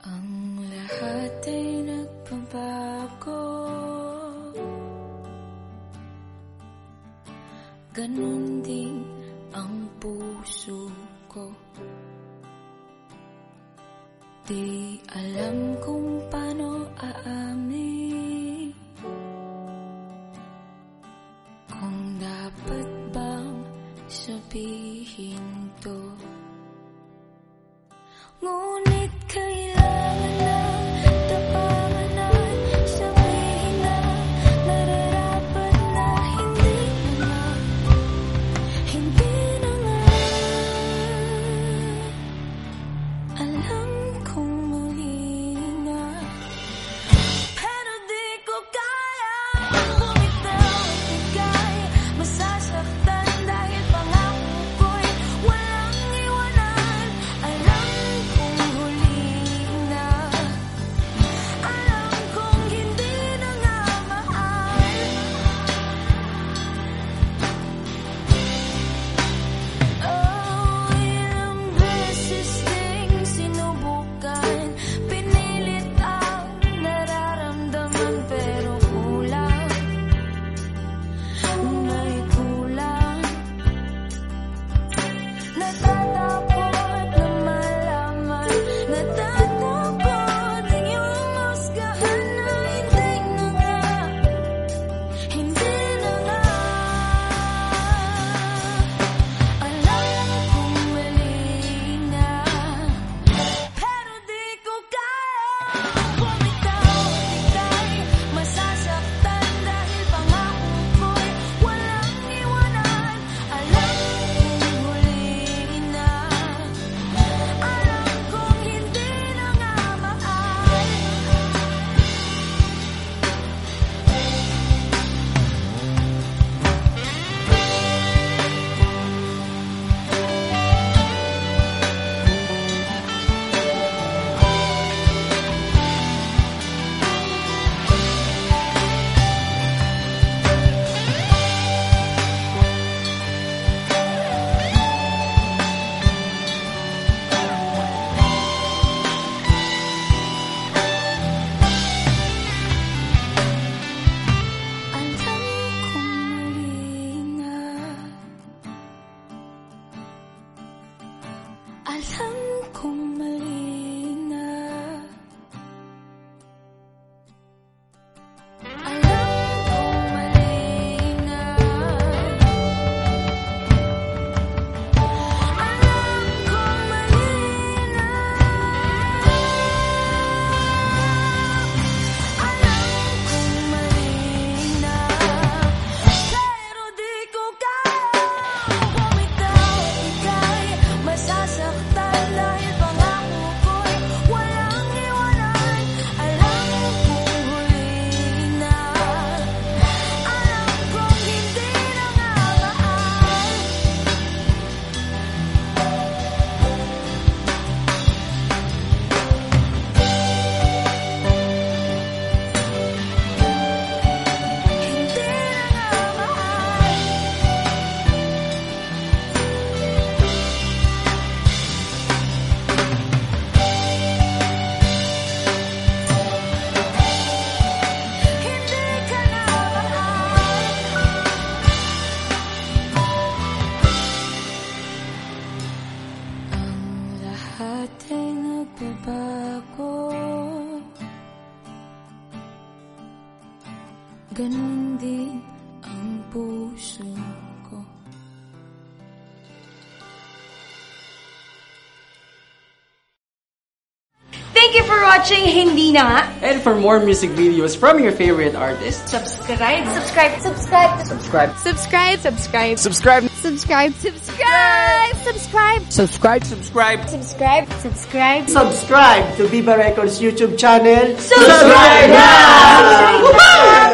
Ang lahat ay nagpabago. Ganon din ang puso ko. Di alam kung paano aamin. Kung dapat bang sabihin to. Ngunit 疼 Thank you for watching Hindi Na. And for more music videos from your favorite artists, subscribe, subscribe, subscribe, subscribe, subscribe, subscribe, subscribe, subscribe, subscribe. subscribe. Subscribe. Subscribe. Subscribe. Subscribe. Subscribe. Subscribe to Viva Records YouTube channel. Subscribe now!